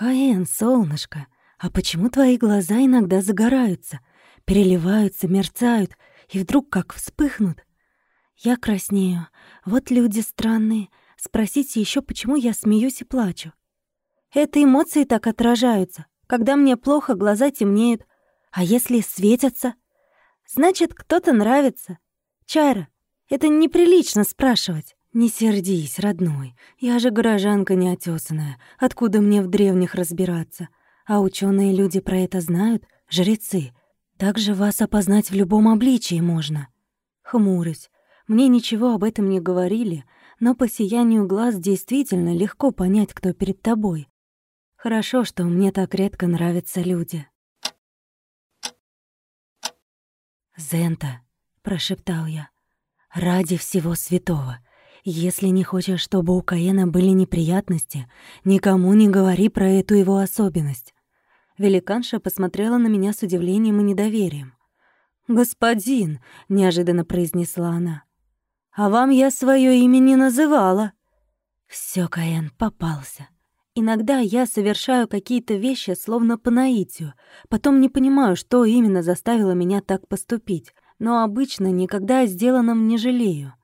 «Каэн, солнышко, а почему твои глаза иногда загораются, переливаются, мерцают и вдруг как вспыхнут?» Я краснею. Вот люди странные. Спросите еще, почему я смеюсь и плачу. Это эмоции так отражаются. Когда мне плохо, глаза темнеют. А если светятся? Значит, кто-то нравится. Чайра, это неприлично спрашивать. Не сердись, родной. Я же горожанка неотесанная. Откуда мне в древних разбираться? А ученые люди про это знают, жрецы. Также вас опознать в любом обличии можно. Хмурюсь. Мне ничего об этом не говорили, но по сиянию глаз действительно легко понять, кто перед тобой. Хорошо, что мне так редко нравятся люди. «Зента», — прошептал я, — «ради всего святого, если не хочешь, чтобы у Каена были неприятности, никому не говори про эту его особенность». Великанша посмотрела на меня с удивлением и недоверием. «Господин», — неожиданно произнесла она, а вам я свое имя не называла». Все, Каэн, попался. Иногда я совершаю какие-то вещи словно по наитию, потом не понимаю, что именно заставило меня так поступить, но обычно никогда о сделанном не жалею.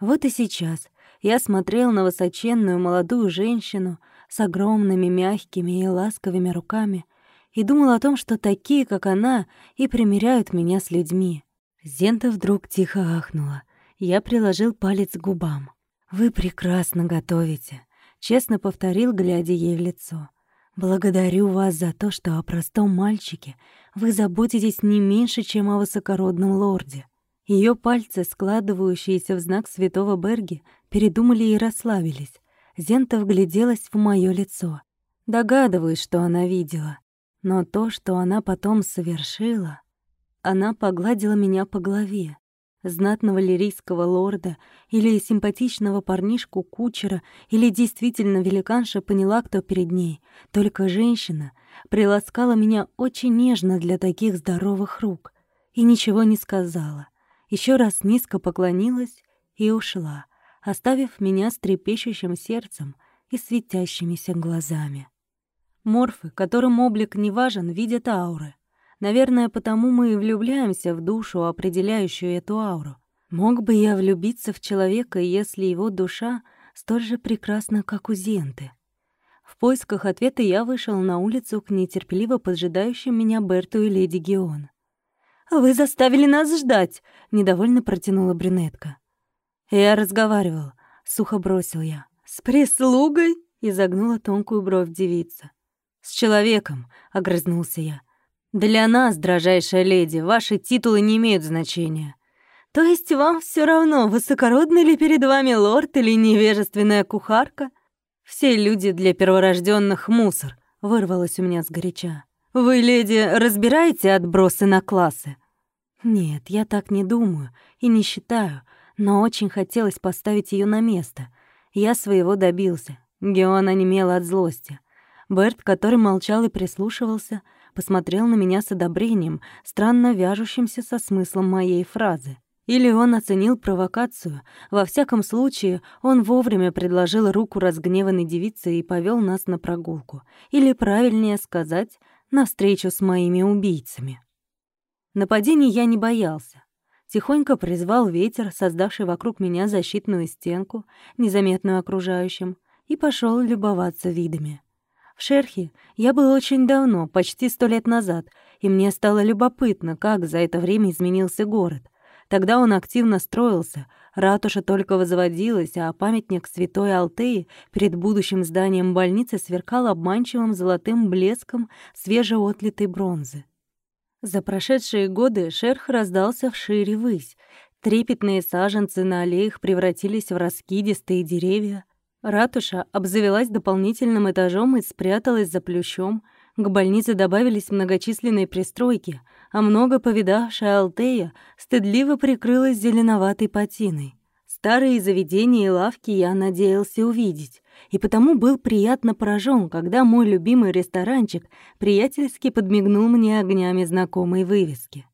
Вот и сейчас я смотрел на высоченную молодую женщину с огромными мягкими и ласковыми руками и думал о том, что такие, как она, и примеряют меня с людьми. Зента вдруг тихо ахнула — я приложил палец к губам. «Вы прекрасно готовите», — честно повторил, глядя ей в лицо. «Благодарю вас за то, что о простом мальчике вы заботитесь не меньше, чем о высокородном лорде». Ее пальцы, складывающиеся в знак святого Берги, передумали и расслабились. Зента вгляделась в моё лицо. Догадываюсь, что она видела. Но то, что она потом совершила... Она погладила меня по голове знатного лирийского лорда или симпатичного парнишку-кучера, или действительно великанша поняла, кто перед ней. Только женщина приласкала меня очень нежно для таких здоровых рук и ничего не сказала. Еще раз низко поклонилась и ушла, оставив меня с трепещущим сердцем и светящимися глазами. Морфы, которым облик не важен, видят ауры — Наверное, потому мы и влюбляемся в душу, определяющую эту ауру. Мог бы я влюбиться в человека, если его душа столь же прекрасна, как у Зенты? В поисках ответа я вышел на улицу к нетерпеливо поджидающим меня Берту и леди Геон. «Вы заставили нас ждать!» — недовольно протянула брюнетка. «Я разговаривал», — сухо бросил я. «С прислугой?» — изогнула тонкую бровь девица. «С человеком», — огрызнулся я. Для нас, дрожайшая леди, ваши титулы не имеют значения. То есть вам все равно, высокородный ли перед вами лорд или невежественная кухарка? Все люди для перворожденных мусор, вырвалось у меня с горяча. Вы, леди, разбираете отбросы на классы? Нет, я так не думаю и не считаю, но очень хотелось поставить ее на место. Я своего добился. Геона немела от злости. Берт, который молчал и прислушивался, посмотрел на меня с одобрением, странно вяжущимся со смыслом моей фразы. Или он оценил провокацию. Во всяком случае, он вовремя предложил руку разгневанной девице и повел нас на прогулку. Или, правильнее сказать, на встречу с моими убийцами. Нападений я не боялся. Тихонько призвал ветер, создавший вокруг меня защитную стенку, незаметную окружающим, и пошел любоваться видами. В Шерхе я был очень давно, почти сто лет назад, и мне стало любопытно, как за это время изменился город. Тогда он активно строился, ратуша только возводилась, а памятник святой Алтеи перед будущим зданием больницы сверкал обманчивым золотым блеском свежеотлитой бронзы. За прошедшие годы шерх раздался вшире высь. Трепетные саженцы на аллеях превратились в раскидистые деревья — Ратуша обзавелась дополнительным этажом и спряталась за плющом. К больнице добавились многочисленные пристройки, а много повидавшая Алтея стыдливо прикрылась зеленоватой патиной. Старые заведения и лавки я надеялся увидеть, и потому был приятно поражен, когда мой любимый ресторанчик приятельски подмигнул мне огнями знакомой вывески.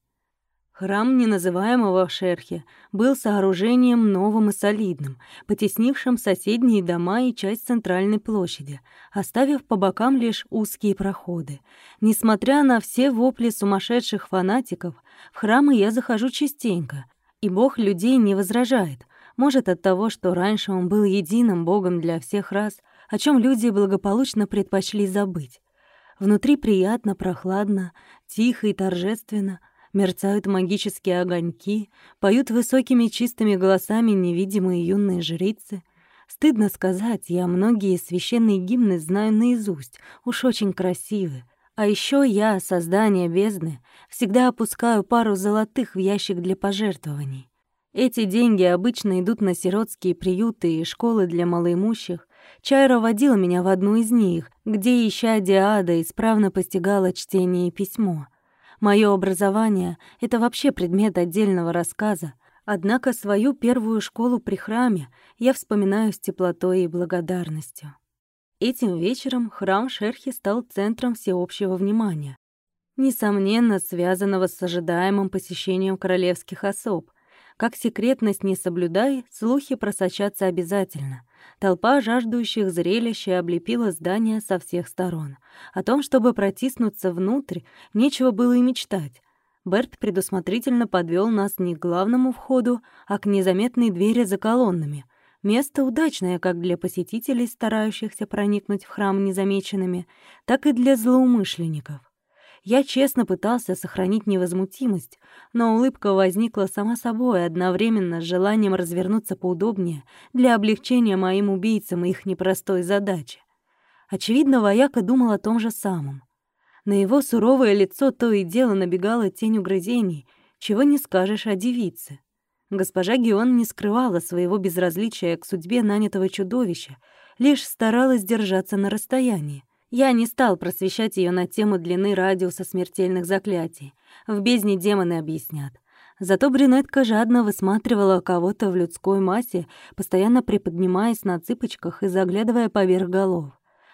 Храм неназываемого Шерхи был сооружением новым и солидным, потеснившим соседние дома и часть центральной площади, оставив по бокам лишь узкие проходы. Несмотря на все вопли сумасшедших фанатиков, в храмы я захожу частенько, и Бог людей не возражает. Может, от того, что раньше он был единым Богом для всех рас, о чем люди благополучно предпочли забыть. Внутри приятно, прохладно, тихо и торжественно — мерцают магические огоньки, поют высокими чистыми голосами невидимые юные жрицы. Стыдно сказать, я многие священные гимны знаю наизусть, уж очень красивы. А еще я, создание бездны, всегда опускаю пару золотых в ящик для пожертвований. Эти деньги обычно идут на сиротские приюты и школы для малоимущих. Чайра водила меня в одну из них, где, ища Диада, исправно постигала чтение и письмо. Моё образование — это вообще предмет отдельного рассказа, однако свою первую школу при храме я вспоминаю с теплотой и благодарностью. Этим вечером храм Шерхи стал центром всеобщего внимания, несомненно, связанного с ожидаемым посещением королевских особ. Как секретность не соблюдай, слухи просочатся обязательно — Толпа жаждущих зрелища облепила здание со всех сторон. О том, чтобы протиснуться внутрь, нечего было и мечтать. Берт предусмотрительно подвел нас не к главному входу, а к незаметной двери за колоннами. Место удачное как для посетителей, старающихся проникнуть в храм незамеченными, так и для злоумышленников. Я честно пытался сохранить невозмутимость, но улыбка возникла сама собой одновременно с желанием развернуться поудобнее для облегчения моим убийцам их непростой задачи. Очевидно, вояка думал о том же самом. На его суровое лицо то и дело набегала тень угрызений, чего не скажешь о девице. Госпожа Геон не скрывала своего безразличия к судьбе нанятого чудовища, лишь старалась держаться на расстоянии. Я не стал просвещать ее на тему длины радиуса смертельных заклятий. В бездне демоны объяснят. Зато брюнетка жадно высматривала кого-то в людской массе, постоянно приподнимаясь на цыпочках и заглядывая поверх голов.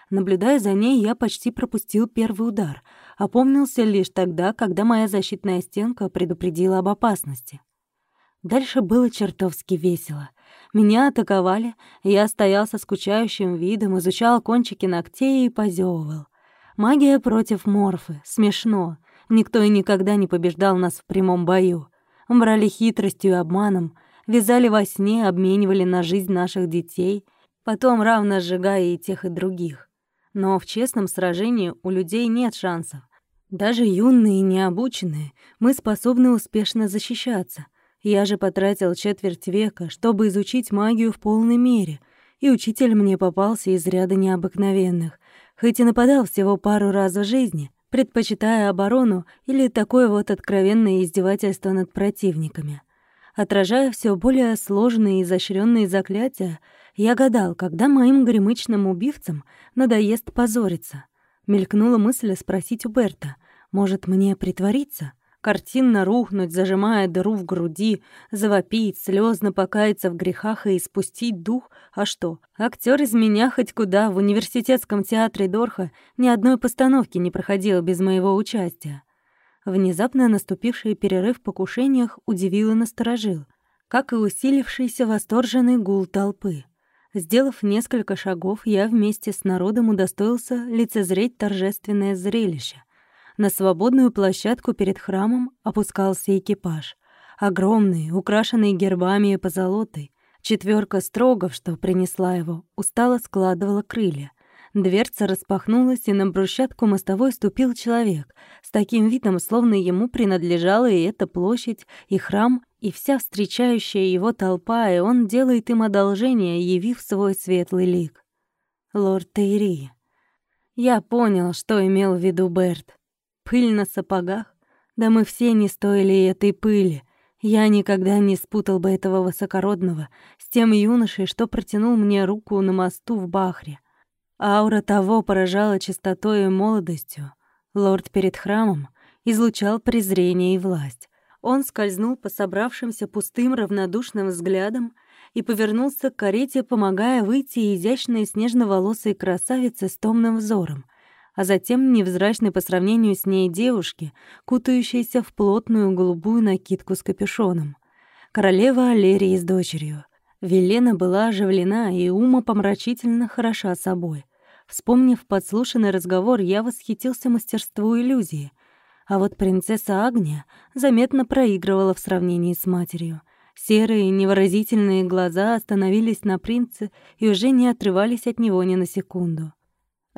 Наблюдая за ней, я почти пропустил первый удар, опомнился лишь тогда, когда моя защитная стенка предупредила об опасности. Дальше было чертовски весело. Меня атаковали, я стоял со скучающим видом, изучал кончики ногтей и позевывал. Магия против морфы. Смешно. Никто и никогда не побеждал нас в прямом бою. Брали хитростью и обманом, вязали во сне, обменивали на жизнь наших детей, потом равно сжигая и тех, и других. Но в честном сражении у людей нет шансов. Даже юные и необученные, мы способны успешно защищаться — я же потратил четверть века, чтобы изучить магию в полной мере, и учитель мне попался из ряда необыкновенных, хоть и нападал всего пару раз в жизни, предпочитая оборону или такое вот откровенное издевательство над противниками. Отражая все более сложные и изощренные заклятия, я гадал, когда моим гремычным убивцам надоест позориться. Мелькнула мысль спросить у Берта, может, мне притвориться? Картинно рухнуть, зажимая дыру в груди, завопить, слезно покаяться в грехах и испустить дух. А что, актер из меня хоть куда, в университетском театре Дорха ни одной постановки не проходил без моего участия. Внезапно наступивший перерыв в покушениях удивил и насторожил, как и усилившийся восторженный гул толпы. Сделав несколько шагов, я вместе с народом удостоился лицезреть торжественное зрелище. На свободную площадку перед храмом опускался экипаж. Огромный, украшенный гербами и позолотой. Четверка строгов, что принесла его, устало складывала крылья. Дверца распахнулась, и на брусчатку мостовой ступил человек, с таким видом, словно ему принадлежала и эта площадь, и храм, и вся встречающая его толпа, и он делает им одолжение, явив свой светлый лик. Лорд Тейри. Я понял, что имел в виду Берт. Пыль на сапогах? Да мы все не стоили этой пыли. Я никогда не спутал бы этого высокородного с тем юношей, что протянул мне руку на мосту в Бахре. Аура того поражала чистотой и молодостью. Лорд перед храмом излучал презрение и власть. Он скользнул по собравшимся пустым равнодушным взглядом и повернулся к карете, помогая выйти изящной снежноволосой красавице с томным взором — а затем невзрачной по сравнению с ней девушки, кутающейся в плотную голубую накидку с капюшоном. Королева Алерии с дочерью. Велена была оживлена и умопомрачительно хороша собой. Вспомнив подслушанный разговор, я восхитился мастерству иллюзии. А вот принцесса Агния заметно проигрывала в сравнении с матерью. Серые невыразительные глаза остановились на принце и уже не отрывались от него ни на секунду.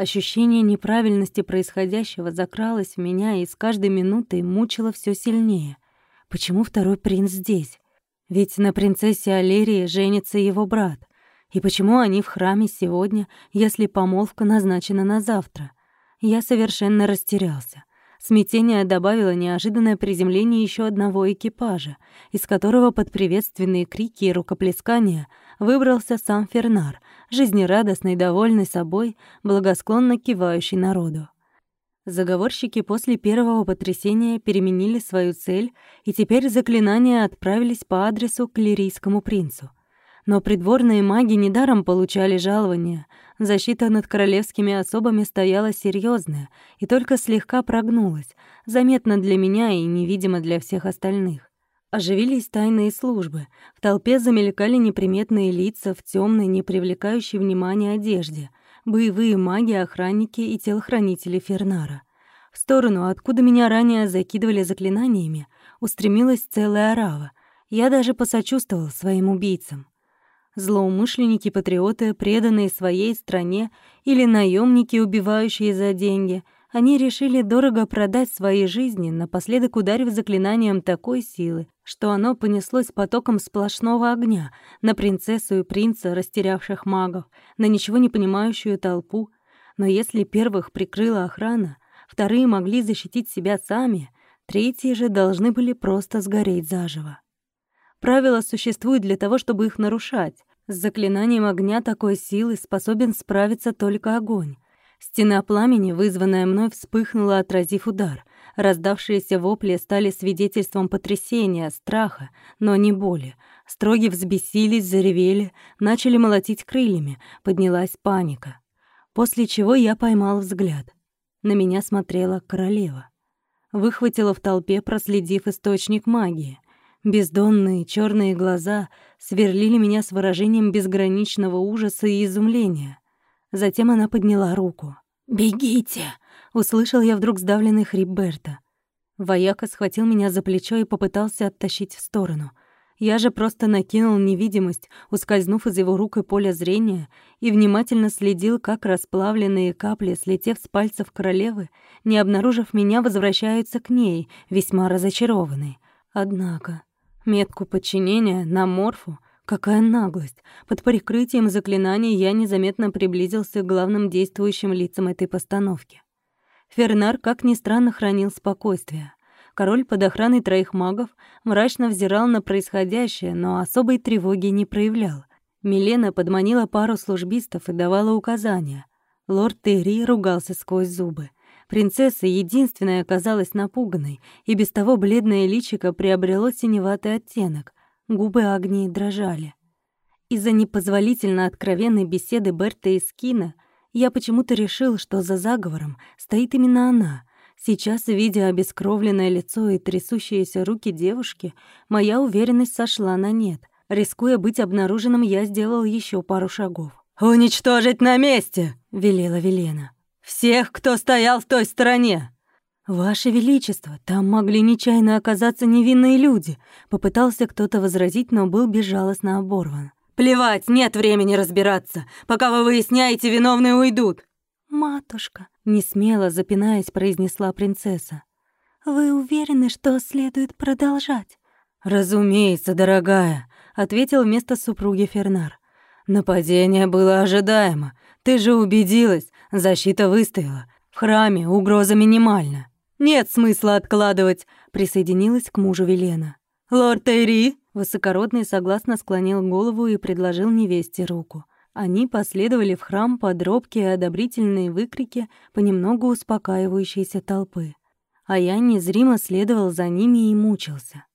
Ощущение неправильности происходящего закралось в меня и с каждой минутой мучило все сильнее. Почему второй принц здесь? Ведь на принцессе Алерии женится его брат. И почему они в храме сегодня, если помолвка назначена на завтра? Я совершенно растерялся. Смятение добавило неожиданное приземление еще одного экипажа, из которого под приветственные крики и рукоплескания выбрался сам Фернар, жизнерадостный, довольный собой, благосклонно кивающий народу. Заговорщики после первого потрясения переменили свою цель, и теперь заклинания отправились по адресу к лирийскому принцу — но придворные маги недаром получали жалования. Защита над королевскими особами стояла серьезная и только слегка прогнулась, заметно для меня и невидимо для всех остальных. Оживились тайные службы. В толпе замелькали неприметные лица в темной, не привлекающей внимания одежде, боевые маги, охранники и телохранители Фернара. В сторону, откуда меня ранее закидывали заклинаниями, устремилась целая орава. Я даже посочувствовал своим убийцам злоумышленники-патриоты, преданные своей стране, или наемники, убивающие за деньги, они решили дорого продать свои жизни, напоследок ударив заклинанием такой силы, что оно понеслось потоком сплошного огня на принцессу и принца, растерявших магов, на ничего не понимающую толпу. Но если первых прикрыла охрана, вторые могли защитить себя сами, третьи же должны были просто сгореть заживо. Правила существуют для того, чтобы их нарушать. С заклинанием огня такой силы способен справиться только огонь. Стена пламени, вызванная мной, вспыхнула, отразив удар. Раздавшиеся вопли стали свидетельством потрясения, страха, но не боли. Строги взбесились, заревели, начали молотить крыльями, поднялась паника. После чего я поймал взгляд. На меня смотрела королева. Выхватила в толпе, проследив источник магии — Бездонные черные глаза сверлили меня с выражением безграничного ужаса и изумления. Затем она подняла руку. «Бегите!» — услышал я вдруг сдавленный хрип Берта. Вояка схватил меня за плечо и попытался оттащить в сторону. Я же просто накинул невидимость, ускользнув из его рук и поля зрения, и внимательно следил, как расплавленные капли, слетев с пальцев королевы, не обнаружив меня, возвращаются к ней, весьма разочарованные. Однако Метку подчинения на морфу? Какая наглость! Под прикрытием заклинаний я незаметно приблизился к главным действующим лицам этой постановки. Фернар, как ни странно, хранил спокойствие. Король под охраной троих магов мрачно взирал на происходящее, но особой тревоги не проявлял. Милена подманила пару службистов и давала указания. Лорд Терри ругался сквозь зубы. Принцесса единственная оказалась напуганной, и без того бледное личико приобрело синеватый оттенок. Губы Агнии дрожали. Из-за непозволительно откровенной беседы Берта и Скина я почему-то решил, что за заговором стоит именно она. Сейчас, видя обескровленное лицо и трясущиеся руки девушки, моя уверенность сошла на нет. Рискуя быть обнаруженным, я сделал еще пару шагов. «Уничтожить на месте!» — велела Велена. Всех, кто стоял в той стороне!» «Ваше Величество, там могли нечаянно оказаться невинные люди», — попытался кто-то возразить, но был безжалостно оборван. «Плевать, нет времени разбираться. Пока вы выясняете, виновные уйдут». «Матушка», — несмело запинаясь, произнесла принцесса. «Вы уверены, что следует продолжать?» «Разумеется, дорогая», — ответил вместо супруги Фернар. «Нападение было ожидаемо. Ты же убедилась, защита выстояла. В храме угроза минимальна. Нет смысла откладывать, присоединилась к мужу Велена. Лорд Тейри, высокородный согласно склонил голову и предложил невесте руку. Они последовали в храм под робкие одобрительные выкрики понемногу успокаивающейся толпы. А я незримо следовал за ними и мучился.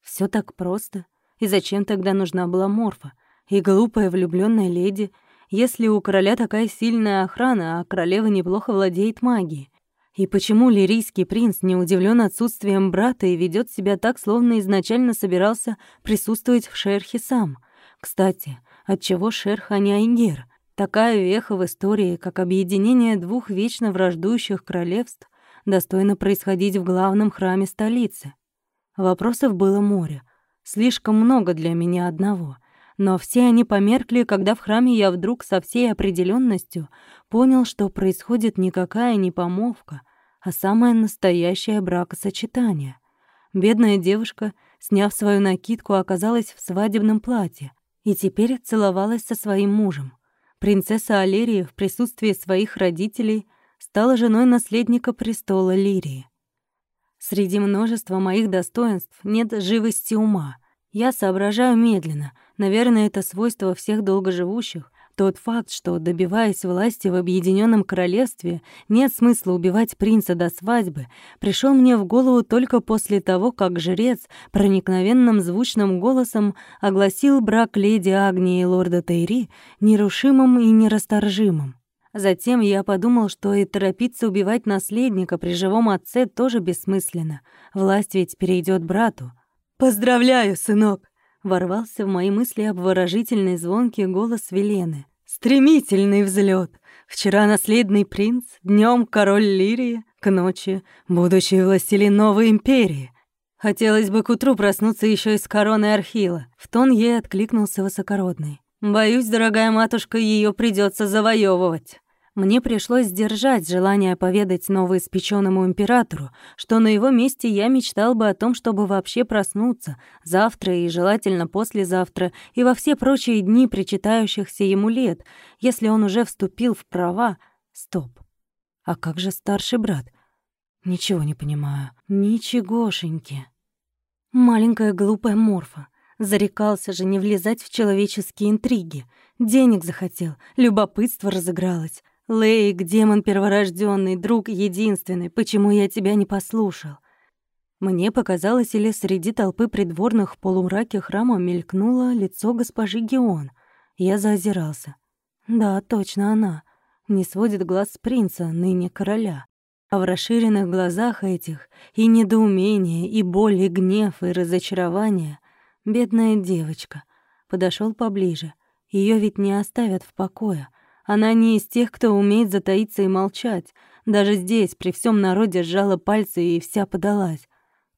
Все так просто. И зачем тогда нужна была морфа? И глупая влюбленная леди, Если у короля такая сильная охрана, а королева неплохо владеет магией, и почему лирийский принц не удивлен отсутствием брата и ведет себя так, словно изначально собирался присутствовать в шерхе сам? Кстати, отчего шерх, а не Айгер? Такая веха в истории, как объединение двух вечно враждующих королевств, достойно происходить в главном храме столицы. Вопросов было море. Слишком много для меня одного. Но все они померкли, когда в храме я вдруг со всей определенностью понял, что происходит никакая не помолвка, а самое настоящее бракосочетание. Бедная девушка, сняв свою накидку, оказалась в свадебном платье и теперь целовалась со своим мужем. Принцесса Алерия в присутствии своих родителей стала женой наследника престола Лирии. Среди множества моих достоинств нет живости ума. Я соображаю медленно. Наверное, это свойство всех долгоживущих. Тот факт, что, добиваясь власти в Объединенном Королевстве, нет смысла убивать принца до свадьбы, пришел мне в голову только после того, как жрец проникновенным звучным голосом огласил брак леди Агнии и лорда Тейри нерушимым и нерасторжимым. Затем я подумал, что и торопиться убивать наследника при живом отце тоже бессмысленно. Власть ведь перейдет брату. «Поздравляю, сынок!» — ворвался в мои мысли обворожительный звонкий голос Велены. «Стремительный взлет. Вчера наследный принц, днем король Лирии, к ночи будущий властелин новой империи. Хотелось бы к утру проснуться еще и с короной Архила». В тон ей откликнулся высокородный. «Боюсь, дорогая матушка, ее придется завоевывать. Мне пришлось сдержать желание поведать новоиспечённому императору, что на его месте я мечтал бы о том, чтобы вообще проснуться завтра и желательно послезавтра и во все прочие дни причитающихся ему лет, если он уже вступил в права. Стоп. А как же старший брат? Ничего не понимаю. Ничегошеньки. Маленькая глупая морфа. Зарекался же не влезать в человеческие интриги. Денег захотел, любопытство разыгралось. Лейк, демон перворожденный, друг единственный, почему я тебя не послушал? Мне показалось, или среди толпы придворных в полумраке храма мелькнуло лицо госпожи Геон. Я заозирался. Да, точно она. Не сводит глаз с принца, ныне короля. А в расширенных глазах этих и недоумение, и боль, и гнев, и разочарование. Бедная девочка. Подошел поближе. Ее ведь не оставят в покое. Она не из тех, кто умеет затаиться и молчать. Даже здесь, при всем народе, сжала пальцы и вся подалась.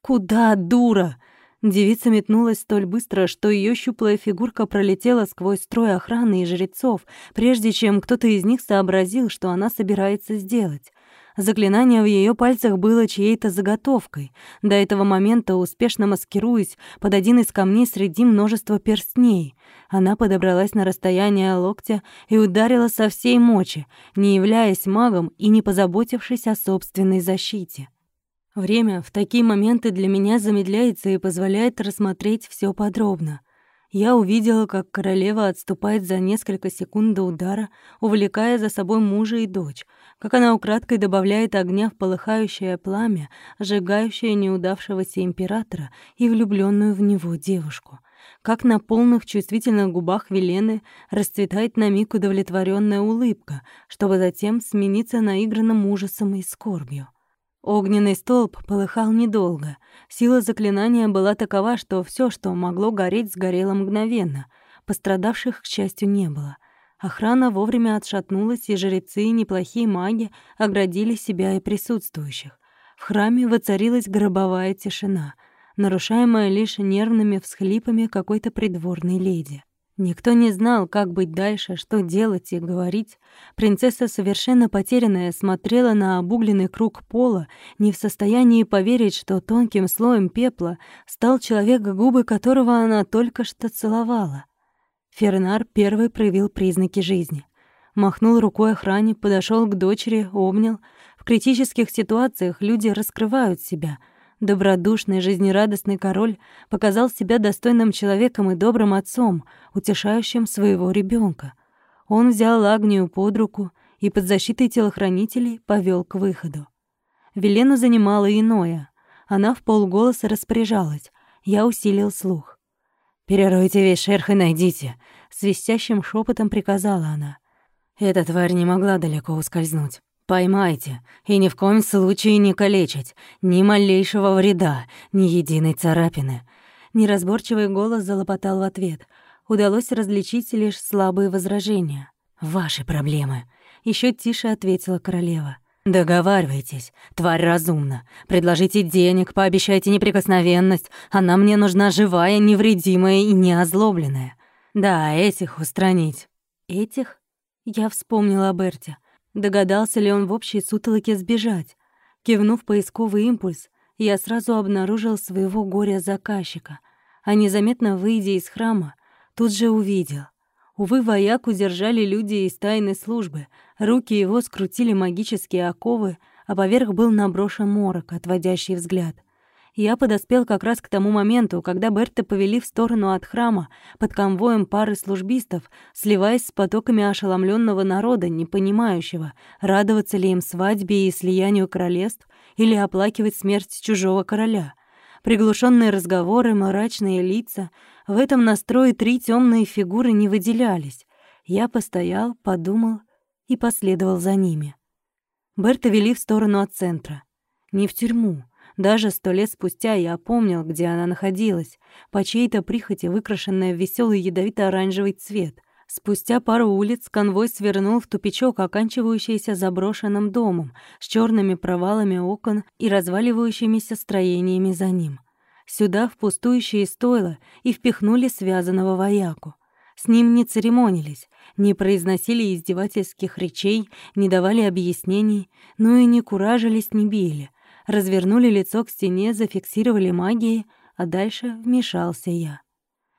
«Куда, дура?» Девица метнулась столь быстро, что ее щуплая фигурка пролетела сквозь строй охраны и жрецов, прежде чем кто-то из них сообразил, что она собирается сделать. Заклинание в ее пальцах было чьей-то заготовкой, до этого момента успешно маскируясь под один из камней среди множества перстней. Она подобралась на расстояние локтя и ударила со всей мочи, не являясь магом и не позаботившись о собственной защите. Время в такие моменты для меня замедляется и позволяет рассмотреть все подробно. Я увидела, как королева отступает за несколько секунд до удара, увлекая за собой мужа и дочь, как она украдкой добавляет огня в полыхающее пламя, сжигающее неудавшегося императора и влюбленную в него девушку, как на полных чувствительных губах Велены расцветает на миг удовлетворенная улыбка, чтобы затем смениться наигранным ужасом и скорбью. Огненный столб полыхал недолго. Сила заклинания была такова, что все, что могло гореть, сгорело мгновенно. Пострадавших, к счастью, не было. Охрана вовремя отшатнулась, и жрецы и неплохие маги оградили себя и присутствующих. В храме воцарилась гробовая тишина, нарушаемая лишь нервными всхлипами какой-то придворной леди. Никто не знал, как быть дальше, что делать и говорить. Принцесса, совершенно потерянная, смотрела на обугленный круг пола, не в состоянии поверить, что тонким слоем пепла стал человек, губы которого она только что целовала. Фернар первый проявил признаки жизни. Махнул рукой охране, подошел к дочери, обнял. В критических ситуациях люди раскрывают себя — Добродушный, жизнерадостный король показал себя достойным человеком и добрым отцом, утешающим своего ребенка. Он взял Агнию под руку и под защитой телохранителей повел к выходу. Велену занимало иное. Она в полголоса распоряжалась. Я усилил слух. «Переройте весь шерх и найдите», — свистящим шепотом приказала она. Эта тварь не могла далеко ускользнуть. Поймайте, и ни в коем случае не калечить, ни малейшего вреда, ни единой царапины. Неразборчивый голос залопотал в ответ. Удалось различить лишь слабые возражения. «Ваши проблемы», — еще тише ответила королева. «Договаривайтесь, тварь разумна. Предложите денег, пообещайте неприкосновенность. Она мне нужна живая, невредимая и неозлобленная. Да, этих устранить». «Этих?» Я вспомнила о Берте. Догадался ли он в общей сутолоке сбежать? Кивнув поисковый импульс, я сразу обнаружил своего горя-заказчика, а незаметно выйдя из храма, тут же увидел. Увы, вояку держали люди из тайной службы, руки его скрутили магические оковы, а поверх был наброшен морок, отводящий взгляд. Я подоспел как раз к тому моменту, когда Берта повели в сторону от храма под конвоем пары службистов, сливаясь с потоками ошеломленного народа, не понимающего, радоваться ли им свадьбе и слиянию королевств или оплакивать смерть чужого короля. Приглушенные разговоры, мрачные лица — в этом настрое три темные фигуры не выделялись. Я постоял, подумал и последовал за ними. Берта вели в сторону от центра. Не в тюрьму, даже сто лет спустя я помнил, где она находилась, по чьей-то прихоти выкрашенная в веселый ядовито-оранжевый цвет. Спустя пару улиц конвой свернул в тупичок, оканчивающийся заброшенным домом, с черными провалами окон и разваливающимися строениями за ним. Сюда, в пустующие стойла, и впихнули связанного вояку. С ним не церемонились, не произносили издевательских речей, не давали объяснений, но и не куражились, не били развернули лицо к стене, зафиксировали магией, а дальше вмешался я.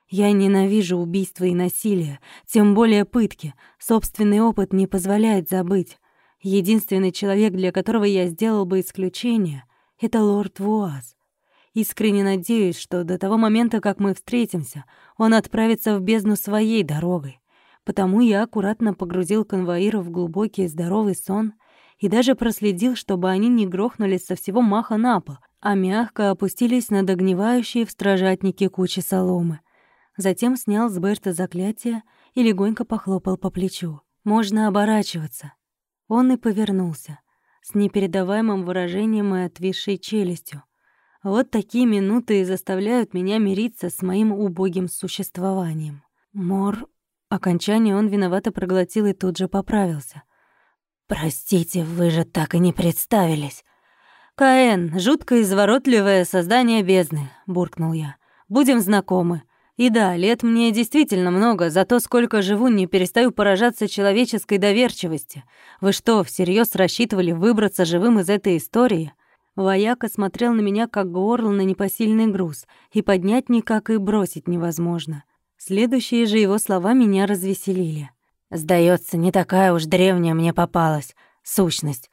Я ненавижу убийство и насилие, тем более пытки. Собственный опыт не позволяет забыть. Единственный человек, для которого я сделал бы исключение, — это лорд Вуаз. Искренне надеюсь, что до того момента, как мы встретимся, он отправится в бездну своей дорогой. Потому я аккуратно погрузил конвоиров в глубокий здоровый сон — и даже проследил, чтобы они не грохнулись со всего маха на пол, а мягко опустились на догнивающие в стражатнике кучи соломы. Затем снял с Берта заклятие и легонько похлопал по плечу. «Можно оборачиваться». Он и повернулся, с непередаваемым выражением и отвисшей челюстью. Вот такие минуты и заставляют меня мириться с моим убогим существованием. Мор... Окончание он виновато проглотил и тут же поправился — «Простите, вы же так и не представились». «Каэн, жутко изворотливое создание бездны», — буркнул я. «Будем знакомы. И да, лет мне действительно много, зато сколько живу, не перестаю поражаться человеческой доверчивости. Вы что, всерьез рассчитывали выбраться живым из этой истории?» Вояка смотрел на меня, как горло на непосильный груз, и поднять никак и бросить невозможно. Следующие же его слова меня развеселили. Сдается, не такая уж древняя мне попалась сущность.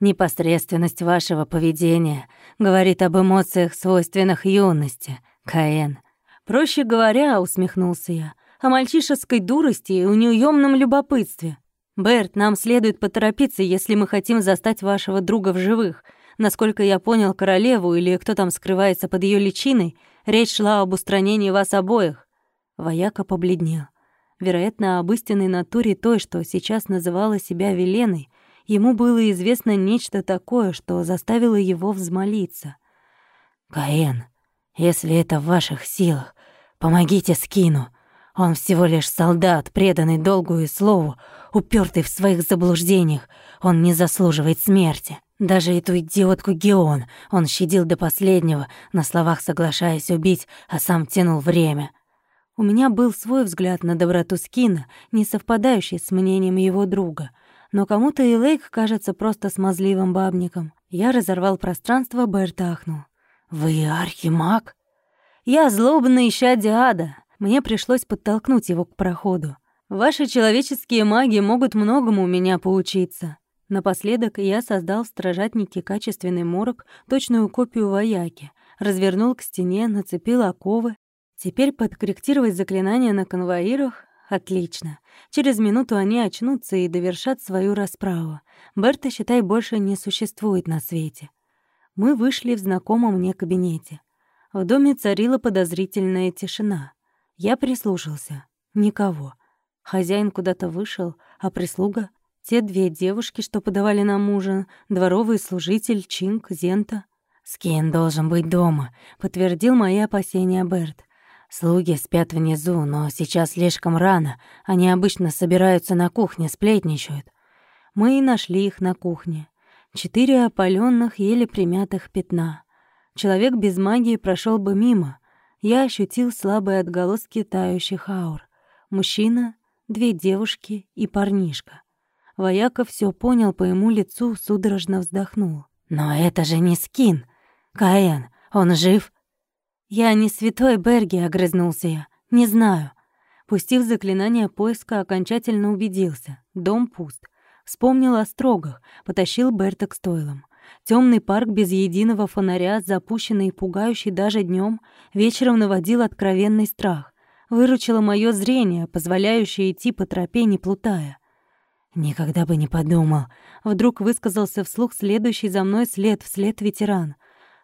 Непосредственность вашего поведения говорит об эмоциях, свойственных юности, Каэн. Проще говоря, усмехнулся я, о мальчишеской дурости и неуемном любопытстве. Берт, нам следует поторопиться, если мы хотим застать вашего друга в живых. Насколько я понял королеву или кто там скрывается под ее личиной, речь шла об устранении вас обоих. Вояка побледнел. Вероятно, об истинной натуре той, что сейчас называла себя Веленой, ему было известно нечто такое, что заставило его взмолиться. «Каэн, если это в ваших силах, помогите Скину. Он всего лишь солдат, преданный долгу и слову, упертый в своих заблуждениях. Он не заслуживает смерти. Даже эту идиотку Геон он щадил до последнего, на словах соглашаясь убить, а сам тянул время». У меня был свой взгляд на доброту Скина, не совпадающий с мнением его друга. Но кому-то и Лейк кажется просто смазливым бабником. Я разорвал пространство, Берт ахнул. «Вы архимаг?» «Я злобный исчадие ада. Мне пришлось подтолкнуть его к проходу. Ваши человеческие маги могут многому у меня поучиться». Напоследок я создал в стражатнике качественный морок, точную копию вояки, развернул к стене, нацепил оковы, Теперь подкорректировать заклинания на конвоирах — отлично. Через минуту они очнутся и довершат свою расправу. Берта, считай, больше не существует на свете. Мы вышли в знакомом мне кабинете. В доме царила подозрительная тишина. Я прислушался. Никого. Хозяин куда-то вышел, А прислуга? Те две девушки, что подавали нам ужин, дворовый служитель, Чинг, Зента. «Скин должен быть дома», — подтвердил мои опасения Берт. «Слуги спят внизу, но сейчас слишком рано. Они обычно собираются на кухне, сплетничают». Мы и нашли их на кухне. Четыре опаленных, еле примятых пятна. Человек без магии прошел бы мимо. Я ощутил слабые отголоски тающих аур. Мужчина, две девушки и парнишка. Вояка все понял по ему лицу, судорожно вздохнул. «Но это же не скин! Каэн, он жив?» «Я не святой Берги», — огрызнулся я. «Не знаю». Пустив заклинание поиска, окончательно убедился. Дом пуст. Вспомнил о строгах, потащил Берта к стойлам. Темный парк без единого фонаря, запущенный и пугающий даже днем, вечером наводил откровенный страх. Выручило мое зрение, позволяющее идти по тропе, не плутая. «Никогда бы не подумал», — вдруг высказался вслух следующий за мной след вслед ветеран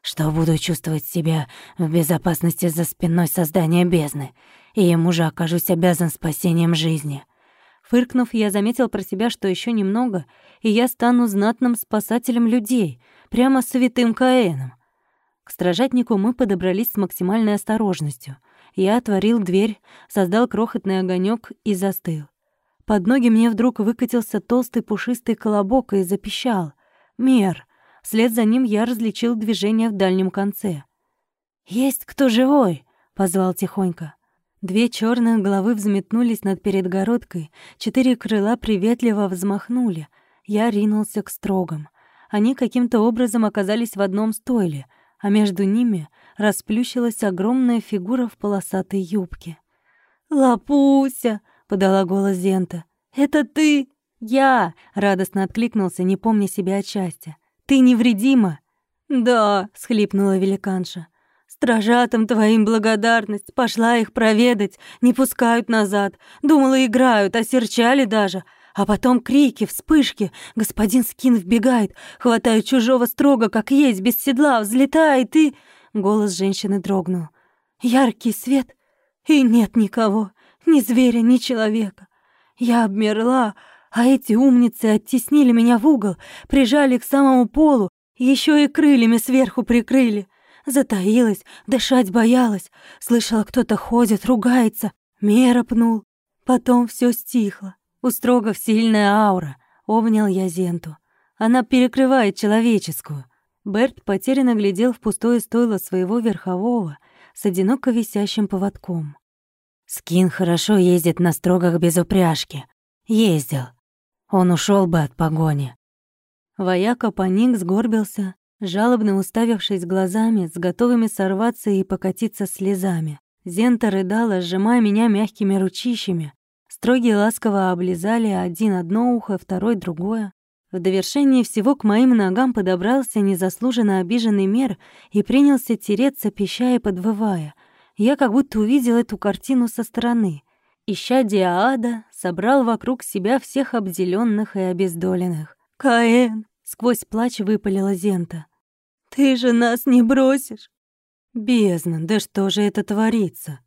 что буду чувствовать себя в безопасности за спиной создания бездны, и ему же окажусь обязан спасением жизни. Фыркнув, я заметил про себя, что еще немного, и я стану знатным спасателем людей, прямо святым Каэном. К стражатнику мы подобрались с максимальной осторожностью. Я отворил дверь, создал крохотный огонек и застыл. Под ноги мне вдруг выкатился толстый пушистый колобок и запищал. «Мер!» Вслед за ним я различил движение в дальнем конце. «Есть кто живой?» — позвал тихонько. Две черных головы взметнулись над передгородкой, четыре крыла приветливо взмахнули. Я ринулся к строгам. Они каким-то образом оказались в одном стойле, а между ними расплющилась огромная фигура в полосатой юбке. «Лапуся!» — подала голос Зента. «Это ты?» «Я!» — радостно откликнулся, не помня себя от счастья. Ты невредима?» «Да», — схлипнула великанша. «Стражатам твоим благодарность. Пошла их проведать. Не пускают назад. Думала, играют, осерчали даже. А потом крики, вспышки. Господин Скин вбегает, хватает чужого строго, как есть, без седла, взлетает и...» Голос женщины дрогнул. «Яркий свет, и нет никого, ни зверя, ни человека. Я обмерла, а эти умницы оттеснили меня в угол, прижали к самому полу, еще и крыльями сверху прикрыли. Затаилась, дышать боялась. Слышала, кто-то ходит, ругается. Мера пнул. Потом все стихло. У строгов сильная аура. Обнял я Зенту. Она перекрывает человеческую. Берт потерянно глядел в пустое стойло своего верхового с одиноко висящим поводком. «Скин хорошо ездит на строгах без упряжки. Ездил. Он ушел бы от погони. Вояка паник сгорбился, жалобно уставившись глазами, с готовыми сорваться и покатиться слезами. Зента рыдала, сжимая меня мягкими ручищами. Строгие ласково облизали один одно ухо, второй другое. В довершении всего к моим ногам подобрался незаслуженно обиженный мер и принялся тереться, пища и подвывая. Я как будто увидел эту картину со стороны ища Диада, собрал вокруг себя всех обделенных и обездоленных. «Каэн!» — сквозь плач выпалила Зента. «Ты же нас не бросишь!» «Бездна, да что же это творится?»